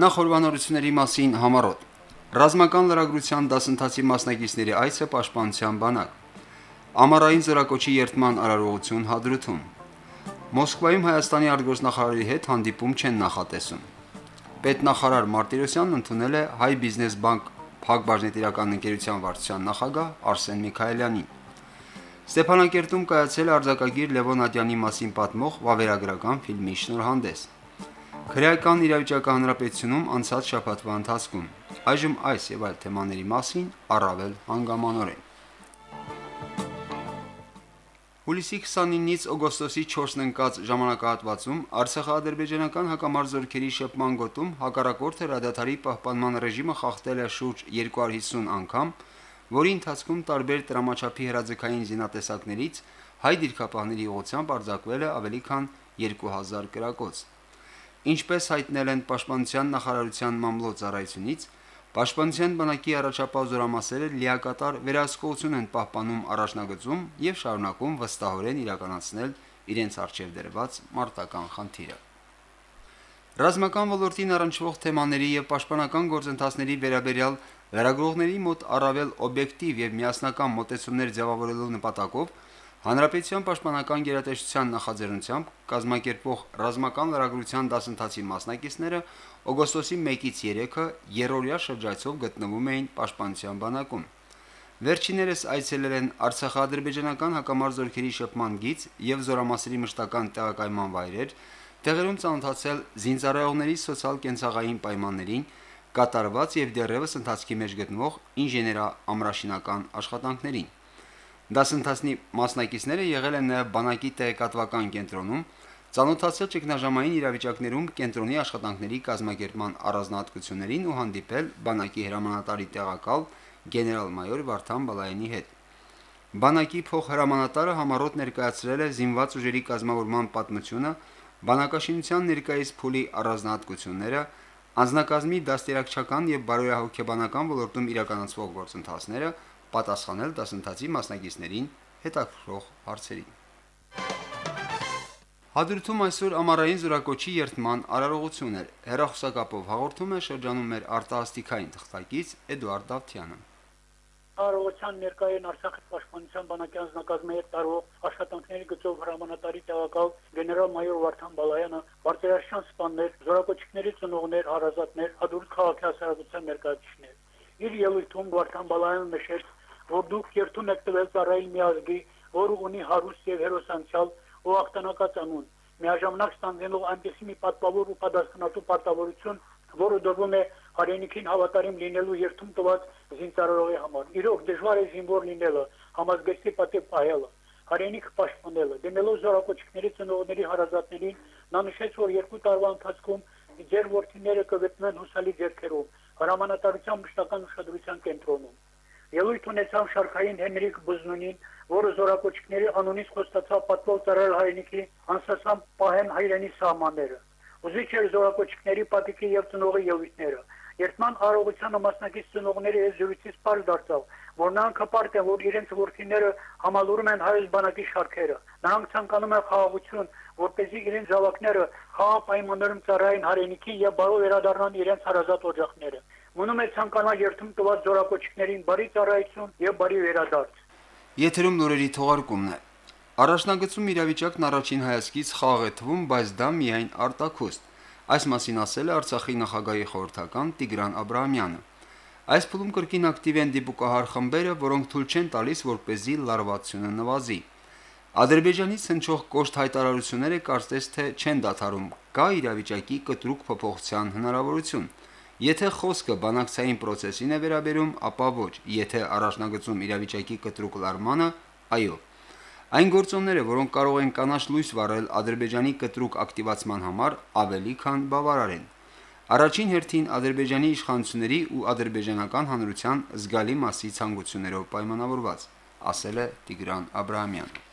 Նախորbanությունների մասին համառոտ Ռազմական լրագրության դասընթացի մասնակիցների այցը պաշտպանության բանակ Ամառային զորակոչի երթման արարողություն Հադրութում Մոսկվայում Հայաստանի արտգործնախարարի հետ հանդիպում չեն նախատեսում Պետնախարար Մարտիրոսյանն ընդունել է Հայ բիզնես բանկ փակբաժնետիրական ընկերության վարչության նախագահ Արսեն Միքայելյանին Ստեփանակերտում կայացել արձակագիր Լևոն Ատյանի մասին պատմող վավերագրական ֆիլմի շնորհանդես Քրեական իրավիճակի հանրապետությունում անցած շաբաթվա ընթացքում Այժմ այս եւ այլ թեմաների մասին առավել հանգամանորեն Հուլիսի 29-ից օգոստոսի 4-ն ընկած ժամանակահատվածում Արցախա-ադրբեջանական հակամարզորքերի շփման գոտում հակառակորդը ռադարի պահպանման ռեժիմը խախտել է շուրջ 250 անգամ, որի ընթացքում տարբեր տրամաչափի հրաձգային զինատեսակներից հայ դիրքապահների ուղղությամբ արձակվել է ավելի քան 2000 կրակոց։ Ինչպես հայտնել են Պաշտպանության նախարարության մամլոյ-ծառայությունից, Պաշտպանության բանակի առաջապահ զորամասերը լիակատար վերահսկողություն են պահպանում առաջնագծում եւ շարունակում վստահորեն իրականացնել իրենց արժեվ դրված մարտական խնդիրը։ Ռազմական ոլորտին առնչվող թեմաների եւ պաշտպանական գործընթացների վերաբերյալ լրագրողների մոտ առավել օբյեկտիվ եւ միասնական մոտեցումներ ձևավորելու նպատակով Հանրապետության պաշտպանական գերատեսչության նախաձեռնությամբ կազմակերպվող ռազմական լրագրության դասընթացի մասնակիցները օգոստոսի 1-ից 3-ը երրորդյա շրջայցով գտնվում էին Պաշտպանության բանակում։ Վերջիններս այցելել են Արցախա-ադրբեջանական հակամարզորքերի շփման գիծ եւ զորամասերի մշտական տեղակայման վայրեր, տեղերում ծանոթացել զինծառայողների սոցիալ-կենցաղային պայմաններին, կատարված եւ դեռևս ընթացքի մեջ գտնվող ինժեներա-ամրաշինական աշխատանքներին։ Դասընթացնի մասնակիցները եղել են նաև բանակի տեղեկատվական կենտրոնում, ծանոթացել ճգնաժամային իրավիճակներում կենտրոնի աշխատանքների կազմակերպման առանձնահատկություններին ու հանդիպել բանակի հրամանատարի տեղակալ գեներալ-մայոր Վարդան Բալայանի հետ։ Բանակի փոխհրամանատարը համառոտ ներկայացրել է զինված ուժերի կազմավորման պատմությունը, բանակաշինության ներկայիս փուլի առանձնահատկությունները, անձնակազմի դաստիարակչական եւ բարոյահոգեբանական ոլորտում իրականացվող գործընթացները, պատասխանել դասընթացի մասնակիցներին հետաքրքրող հարցերին։ Հադրութում այսօր ամառային զորակոչի երթման արարողություն էր։ Հերախոսակապով հաղորդում է շրջանում մեր արտահասթիկային թղթակից Էդուարդ Դավթյանը։ Արարողության ներկայեն Արցախի պաշտպանության բանակի անձնակազմի հետ տարվող աշխատանքների գծով հրամանատարի տեղակալ գեներալ-մայոր Վարդան Բալայանը, բարձրաշան սպաններ, զորակոչիկների ծնողներ, հարազատներ, Հադրութ քաղաքի հասարակության ներկայացուցիչներ։ Իր ելույթում Վարդան Բալայանը նշեց, որ դուք երթուն եք տվել ծառայի մի ազգի, որը ունի հարուստ եւ հերոսանցալ ու ակտանակած անուն, միաժամանակ ստանձնելով այնպիսի մի պատվավոր ու պատասխանատու պարտավորություն, որը դրվում է հայրենիքին հավատարիմ լինելու երթում տված զինծառայողի համար։ Իրոք դժվար է զինվոր լինելը, համազգեստի պատիվ պահելը, հայրենիք պաշտպանելը։ Դեմելով զորակոչիկների ծնողների հարազատներին, նա նշեց, որ երկու տարվա ընթացքում ձեր ворթիները կգտնեն հուսալի ձեռքերում հրամանատարության մշտական ուշադրության կենտրոն ելույթ ունեցավ Շարքային Հենրիկ Բուզնունին, որը զորակոչիկների անունից խոստացավ պատվով տարել հայրենիքի անսասան պահեն հայրենի սահմանները։ Ուզիչ էր զորակոչիկների պատիկի եւ ծնողի ելույթները։ Երթման արողությանը մասնակից ծնողները այս զրույցից բար դարձավ, որ նրանք հպարտ են, որ իրենց ворթիները համալուրում են հայոց բանակի շարքերը։ Նրանք ցանկանում են խաղաղություն, որպեսզի իրենց զավակները խաղապայմաններում ծառային հայրենիքի եւ բարո վերադառնան իրենց հարազատ օջախները։ Մնում է ցանկանալ երթում տված զորակոչիկներին բարի ծառայություն եւ բարի վերադարձ։ Եթերում նորերի թողարկումն է։ Առաջնագծում իրավիճակն առաջին հայացքից խաղ է թվում, բայց դա միայն արտակուստ։ Այս մասին ասել է Արցախի նախագահի խորհրդական Տիգրան Աբ รา համյանը։ Այս փուլում կրկին ակտիվ են դիպուկահար խմբերը, որոնք թույլ չեն տալիս, որպեսզի լարվածությունը նվազի։ Ադրբեջանից հնչող կոշտ հայտարարությունները կարծես թե չեն դադարում։ Կա իրավիճակի կտրուկ փոփոխության հնարավորություն։ Եթե խոսքը բանակցային process-ին է վերաբերում, ապա ոչ, եթե առաջնագծում իրավիճակի կտրուկ լարմանը, այո։ Այն գործոնները, որոնք կարող են կանաչ լույս վառել Ադրբեջանի կտրուկ ակտիվացման համար, ավելի քան բավարար են։ Առաջին հերթին Ադրբեջանի իշխանությունների ու ադրբեջանական հանրության զգալի մասի ցանկություններով պայմանավորված, ասել է Տիգրան Աբ รา համյանը։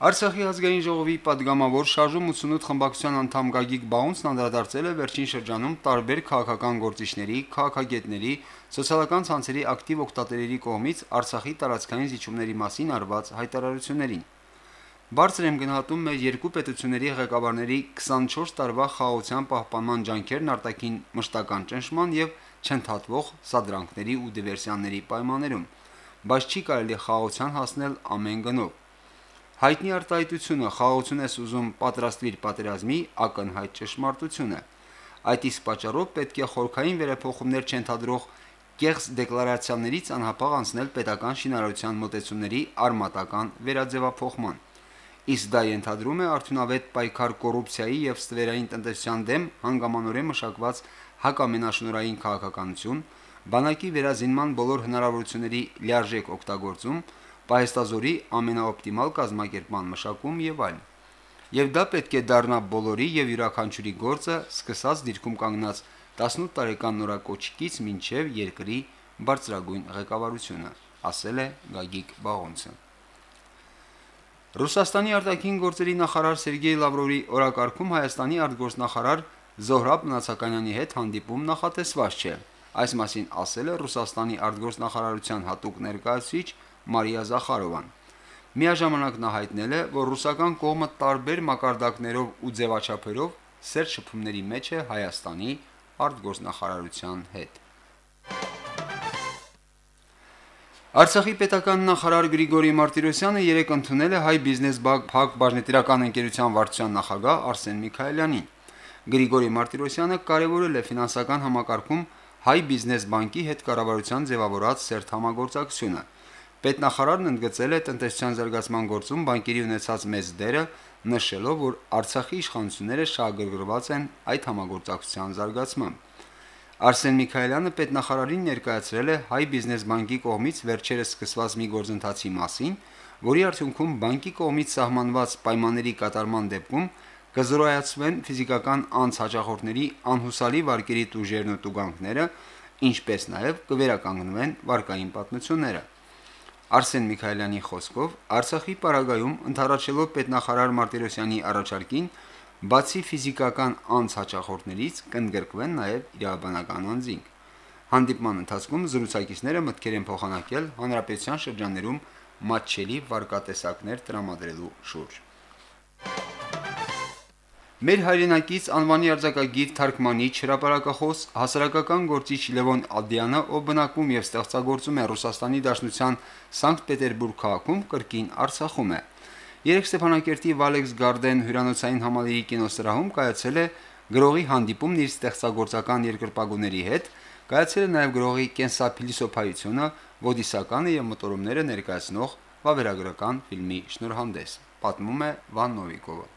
Արցախի ազգային ժողովի падգամավոր շարժում 88 խմբակցության անդամ Գագիկ Բաունցն անդրադարձել է վերջին շրջանում տարբեր քաղաքական գործիչների, քաղաքագետների, սոցիալական ցանցերի ակտիվ օգտատերերի կողմից Արցախի տարածքային զիջումների մասին արված հայտարարություններին։ Բարձր եմ գնահատում մեր երկու պետությունների ղեկավարների 24 տարվա խաղաղության պահպանման ջանքերն արտաքին մշտական ճնշման եւ չընդհատվող սադրանքների ու դիվերսիաների պայմաններում, բայց չի կարելի խաղաղության հասնել ամեն գնով Հայտնի արտահայտությունը խաղաղություն ես ուզում պատրաստվիր պատերազմի ակնհայտ ճշմարտություն է։ Այդ իսկ պատճառով պետք է խորքային վերափոխումներ չընթադրող կեղծ դեկլարացիաներից անհապաղ անցնել պետական շինարարության մոտեցումների արմատական վերաձևափոխման։ Իսկ դա ենթադրում է արդյունավետ պայքար կոռուպցիայի եւ ստվերային տնտեսության դեմ հանգամանորեն մշակված հակամենաշնորային քաղաքականություն, բանակի վերազինման բոլոր հնարավորությունների լիարժեք օգտագործում, պահեստազորի ամենաօպտիմալ կազմակերպման մշակում եւ այլն։ Եվ դա պետք է դառնա բոլորի եւ յուրաքանչյուրի գործը, սկսած դիրքում կանգնած 18 տարեկան նորակոչիկից մինչև երկրի բարձրագույն ղեկավարությունը, ասել է Գագիկ Բաղոնցը։ Ռուսաստանի արտաքին գործերի նախարար Սերգեյ Լավրովի օրակարգում Հայաստանի արտգործնախարար Զոհրաբ Մնացականյանի հետ հանդիպում նախատեսված չէ։ Այս մասին ասել է Ռուսաստանի արտգործնախարարության հատուկ ներկայացուցիչ Մարիա Զախարովան։ Միաժամանակ նա հայտնել է, որ ռուսական կողմը տարբեր մակարդակներով ու ձևաչափերով սերտ շփումների մեջ է Հայաստանի արտգործնախարարության հետ։ Արցախի պետական նախարար Գրիգորի Մարտիրոսյանը երեկ ընդունել է հայ բիզնես բակ բաժնետիրական ընկերության վարչության նախագահ Արսեն Միքայելյանին։ Գրիգորի Մարտիրոսյանը կարևորել է ֆինանսական համակարգում հայ բիզնես բանկի հետ կառավարության ձևավորած սերտ համագործակցությունը։ Պետնախարարն ընդգծել է տնտեսության զարգացման գործում բանկերի ունեցած մեծ դերը, նշելով, որ Արցախի իշխանությունները շահագրգռված են այդ համագործակցության զարգացմամբ։ Արսեն Միքայելյանը պետնախարարին ներկայացրել է հայ բիզնես բանկի կողմից վերջերս սկսված մի գործընթացի մասին, որի արդյունքում բանկի կողմից սահմանված պայմանների կատարման դեպքում կզրոյացվեն ֆիզիկական անց հաճախորդների անհուսալի վարկերի տուժերն ու տուգանքները, ինչպես նաև կվերականգնվեն վարկային պատմությունները։ Արսեն Միքայելյանի խոսքով Արցախի պարագայում ընդառաջելով պետնախարար Մարտիրոսյանի առաջարկին Բացի ֆիզիկական անց հաճախորդներից կընդգրկվեն նաև իրավաբանական անձինք։ Հանդիպման ընթացքում զրուցակիցները մտքեր են փոխանակել հանրապետության շրջաներում մատչելի վարկատեսակներ տրամադրելու շուրջ։ Մեր հայրենակից անվանի արձակագիր թարգմանիչ հրապարակախոս հասարակական գործիչ Լևոն Ալդյանը, ով բնակվում եւ ստեղծագործում է Ռուսաստանի Դաշնության Սանկտ Պետերբուրգ քաղաքում, կրկին Արցախում է։ Երեք Ստեփանակերտի Valex Garden հյուրանոցային համալիրի կինոսրահում կայացել է գրողի հանդիպումն իր ստեղծագործական երկրպագուների հետ, կայացել է նաև գրողի կենսափիլիսոփայությունը, ոդիսականը եւ մոտորումները ներկայացնող վավերագրական ֆիլմի շնորհանդես։ Պատմում է Վան Նովիկովը։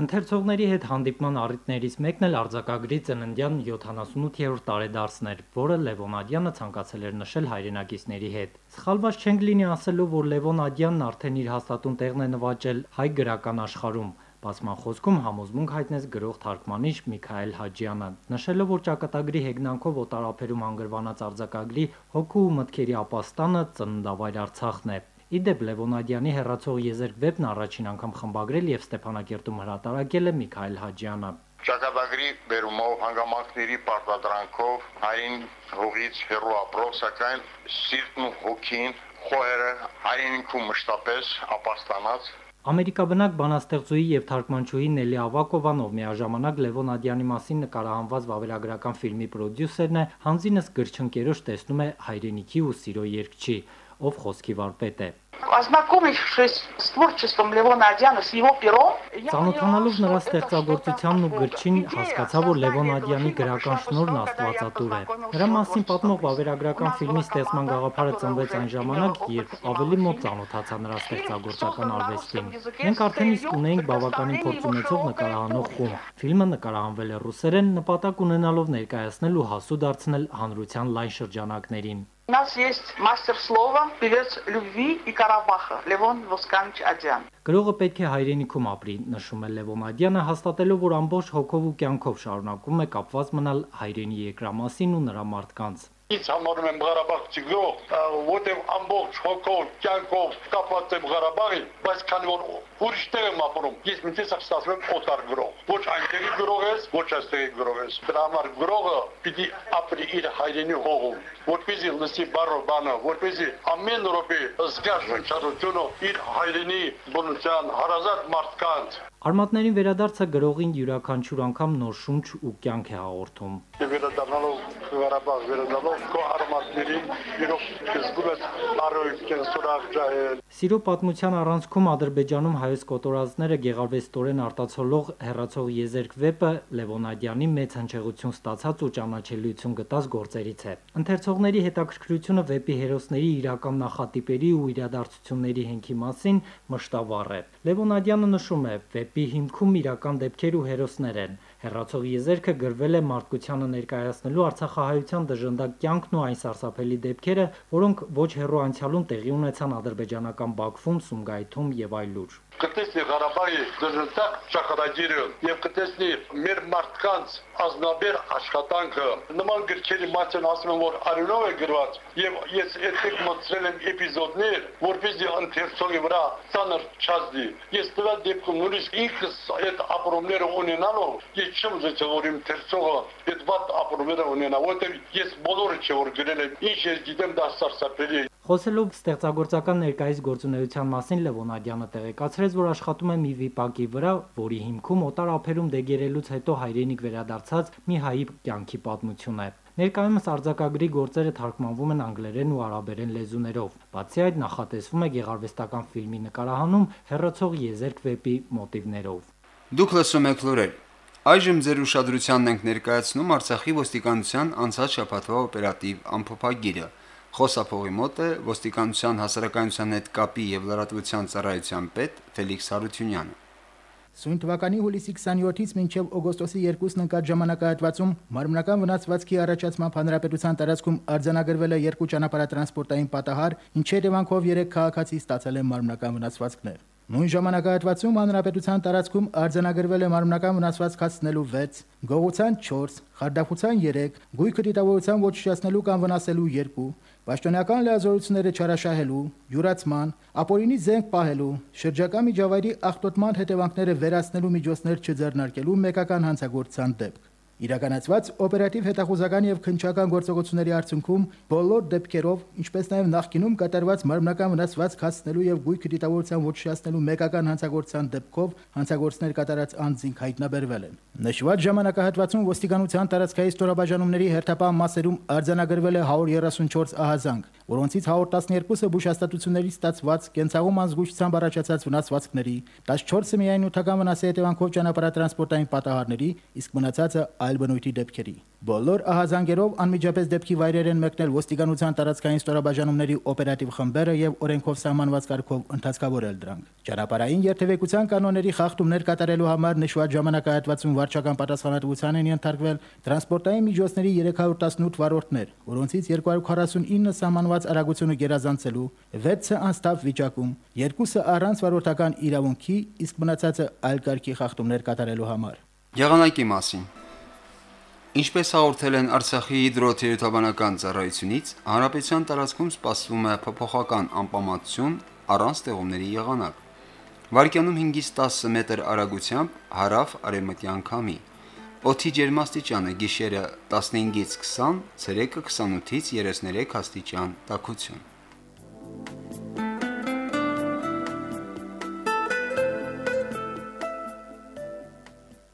Ընթերցողների հետ հանդիպման առիթներից մեկն էլ արձակագրի ծննդյան 78-րդ տարեդարձն էր, որը Լևոն Ադյանը ցանկացել էր նշել հայրենակիցների հետ։ Սխալված չենք լինի ասելու, որ Լևոն Ադյանն արդեն իր հաստատուն տեղն է նվաճել հայ գրական աշխարհում։ Բացման խոսքում համոզմունք հայտնեց գրող թարգմանիչ Միքայել Հաջյանը, նշելով, որ ճակատագրի հեգնանքով օտարապերում անգրվանած արձակագրի հոգու ու մտքերի ապաստանը ծննդավայր Արցախն է։ Իդեպ Լևոնադյանի հերացող եզերք վեբն առաջին անգամ խմբագրել եւ Ստեփանակերտում հրատարակել է Միքայել Հաջյանը։ Ճակատագրի բերումով հանգամանքների պարտադրանքով հային հողից հերո ապրող, սակայն սիրտն ու հոգին խոհերը հայինքում մշտապես ապաստանած Ամերիկաբնակ բանաստեղծուհի եւ թարգմանչուհի Նելի Ավակովան, ով միաժամանակ Լևոն Ադյանի մասին նկարահանված վավերագրական ֆիլմի պրոդյուսերն է, հանձինս գրչընկերոջ տեսնում է հայրենիքի ու սիրո երկչի ով խոսքի վարպետ է։ Ознакомившись с творчеством Левона Адьяна, с его пером, Ծանոթանալով նրա ստեղծագործությանն ու գրչին, հասկացա, որ Լևոն Ադյանի գրական շնորհն աստվածատուր է։ Նրա մասին պատմող վավերագրական ֆիլմի ստեղծման գաղափարը ծնվեց այն ժամանակ, երբ ավելի մոտ ծանոթացա նրա ստեղծագործական արվեստին։ Մենք արդեն իսկ ունեինք բավականին փորձ ունեցող նկարահանող խումբ։ Ֆիլմը նկարահանվել է ռուսերեն, նպատակ ունենալով ներկայացնել ու հասու դարձնել հանրության լայն շրջանակներին։ У нас есть мастер слова, певец любви и Карабаха Լևոն Ոսկանիչ Աջյան։ Գրողը պետք է հայրենիքում ապրի, նշում է Լևոն Աջյանը, հաստատելով, որ ամբողջ հոգով ու կյանքով շարունակում է կապված մնալ հայրենի երկրամասին ու նրա մարդկանց։ Ինչ համարում եմ Ղարաբաղցի գրող, որտեղ ամբողջ հոգով, կյանքով կապված եմ Ղարաբաղի, բայց քանի որ ուրիշ տեղ եմ ապրում, ես մինչև ստացվում եմ օտար գրող։ Ոչ այնտեղի գրող ես, ոչ այստեղի գրող ես։ Դրա համար գրողը պիտի ապրի իր հայրենի հողում, որպեսզի լսի բառը բանը, որպեսզի ամեն րոպե զգա շնչառությունը իր հայրենի բնության հարազատ մարդկանց Արմատներին վերադարձը գրողին յուրաքանչյուր անգամ նոր շունչ ու կյանք է հաղորդում։ Վերադառնալով Ղարաբաղ, վերադառնալով քո արմատներին, իրոք զգում ես առօրյա կենսորակ ջահել։ Սիրո պատմության առանցքում Ադրբեջանում հայոց կոտորածները գեղարվեստորեն արտացոլող հերացող Եզերք վեպը Լևոնադյանի մեծ հնչեղություն ստացած ու ճանաչելիություն գտած գործերից է։ Ընթերցողների հետաքրքրությունը վեպի հերոսների իրական նախատիպերի ու իրադարձությունների հենքի մասին մշտավառ է։ Լևոնադյանը նշում է, վեպ վեպի հիմքում իրական դեպքեր ու հերոսներ են։ Հերացող եզերքը գրվել է մարդկությանը ներկայացնելու Արցախահայության դժնդակ կյանքն ու այն սարսափելի դեպքերը, որոնք ոչ հեռու անցյալում տեղի ունեցան ադրբեջանական Բաքվում, Սումգայիթում եւ այլուր կտեսնի Ղարաբաղի դժնտակ ճակատագիրը եւ կտեսնի մեր մարդկանց ազնաբեր աշխատանքը նման գրքերի մասին ասում եմ որ արյունով է գրված եւ ես այդտեղ մտցրել եմ էպիզոդներ որպեսզի ընթերցողի վրա ցաներ չազդի ես դրա դեպքում նույնիսկ ինքս այդ ապրումները ունենալով ես չեմ իմ ընթերցողը այդ վատ ապրումները ունենա որտեղ ես բոլորը չէ որ գրել եմ ինչ ես գիտեմ դա սարսափելի Խոսելով ստեղծագործական ներկայիս գործունեության մասին Լևոնադյանը տեղեկացրեց, որ աշխատում է մի վիպակի վրա, որի հիմքում օտար ափերում դեգերելուց հետո հայրենիք վերադարձած մի հայի կյանքի պատմություն է։ Ներկայումս արձակագրի գործերը թարգմանվում են անգլերեն ու արաբերեն լեզուներով։ Բացի այդ նախատեսվում է գեղարվեստական ֆիլմի նկարահանում հերացող Եզերք վեպի մոտիվներով։ Դուք լսում եք լուրեր։ Այժմ ձեր ուշադրությանն ենք ներկայացնում Արցախի ոստիկանության անցած շաբաթվա օպերատիվ ամփոփագիրը։ Խոսափողի մոտ է ոստիկանության հասարակայնության հետ կապի եւ լրատվության ծառայության պետ Ֆելիքս Հարությունյանը։ Սույն թվականի հուլիսի 27-ից մինչև օգոստոսի 2-ն ընկած ժամանակահատվածում մարմնական վնասվածքի առաջացման հանրապետության տարածքում արձանագրվել է երկու ճանապարհատրանսպորտային պատահար, ինչի հետևանքով 3 քաղաքացի ստացել են մարմնական վնասվածքներ։ Նույն ժամանակահատվածում հանրապետության տարածքում արձանագրվել է մարմնական վնասվածք հասցնելու 6, գողության 4, խարդախության 3, գույքը դիտավորության ոչնչացնելու կամ վնասելու 2, Պաշտոնական լիազորությունները չարաշահելու, յուրացման, ապօրինի զենք պահելու, շրջակա միջավայրի աղտոտման հետևանքները վերացնելու միջոցներ չձեռնարկելու մեկական հանցագործության դեպք։ Իրականացված օպերատիվ հետախուզական եւ քնչական գործողությունների արդյունքում բոլոր դեպքերով, ինչպես նաեւ նախկինում կատարված մարմնական վնասված հասցնելու եւ գույք դիտավորության ոչնչացնելու մեկական հանցագործության դեպքով հանցագործներ կատարած անձինք հայտնաբերվել են։ Նշված ժամանակահատվածում ոստիկանության տարածքային ստորաբաժանումների հերթապահ մասերում արձանագրվել է 134 ահազանգ, որոնցից 112-ը բուժհաստատություններից ստացված կենցաղում անզգուշությամբ առաջացած վնասվածքների, 14-ը միայն նյութական վնասի հետևանքով ճանապարհատրանսպորտային պատահարների, իսկ մնացածը այլ բնույթի դեպքերի։ Բոլոր ահազանգերով անմիջապես դեպքի վայրեր են մեկնել ոստիկանության տարածքային ստորաբաժանումների օպերատիվ խմբերը եւ օրենքով սահմանված կարգով ընդհանցկավորել դրանք։ Ճանապարհային երթևեկության կանոնների խախտումներ կատարելու համար նշված ժամանակահատվածում վարչական պատասխանատվության են ենթարկվել տրանսպորտային միջոցների 318 վարորդներ, որոնցից 249 սահմանված արագությունը գերազանցելու, 6-ը անստապ վիճակում, 2-ը առանց վարորդական իրավունքի, իսկ մնացածը այլ կարգի խախտումներ կատարելու համար։ Եղանակի մասին Ինչպես հաղորդել են Արցախի հիդրոթերապևտաբանական ծառայությունից, հանրապետության տարածքում սպասվում է փոփոխական անպամատություն առանց ձեղումների եղանակ։ Վարկյանում 5-ից 10 մետր արագությամբ հարավ արևմտյան քամի։ Օդի ջերմաստիճանը՝ գիշերը 15-ից 20, ցերեկը 28-ից 33 աստիճան տաքություն։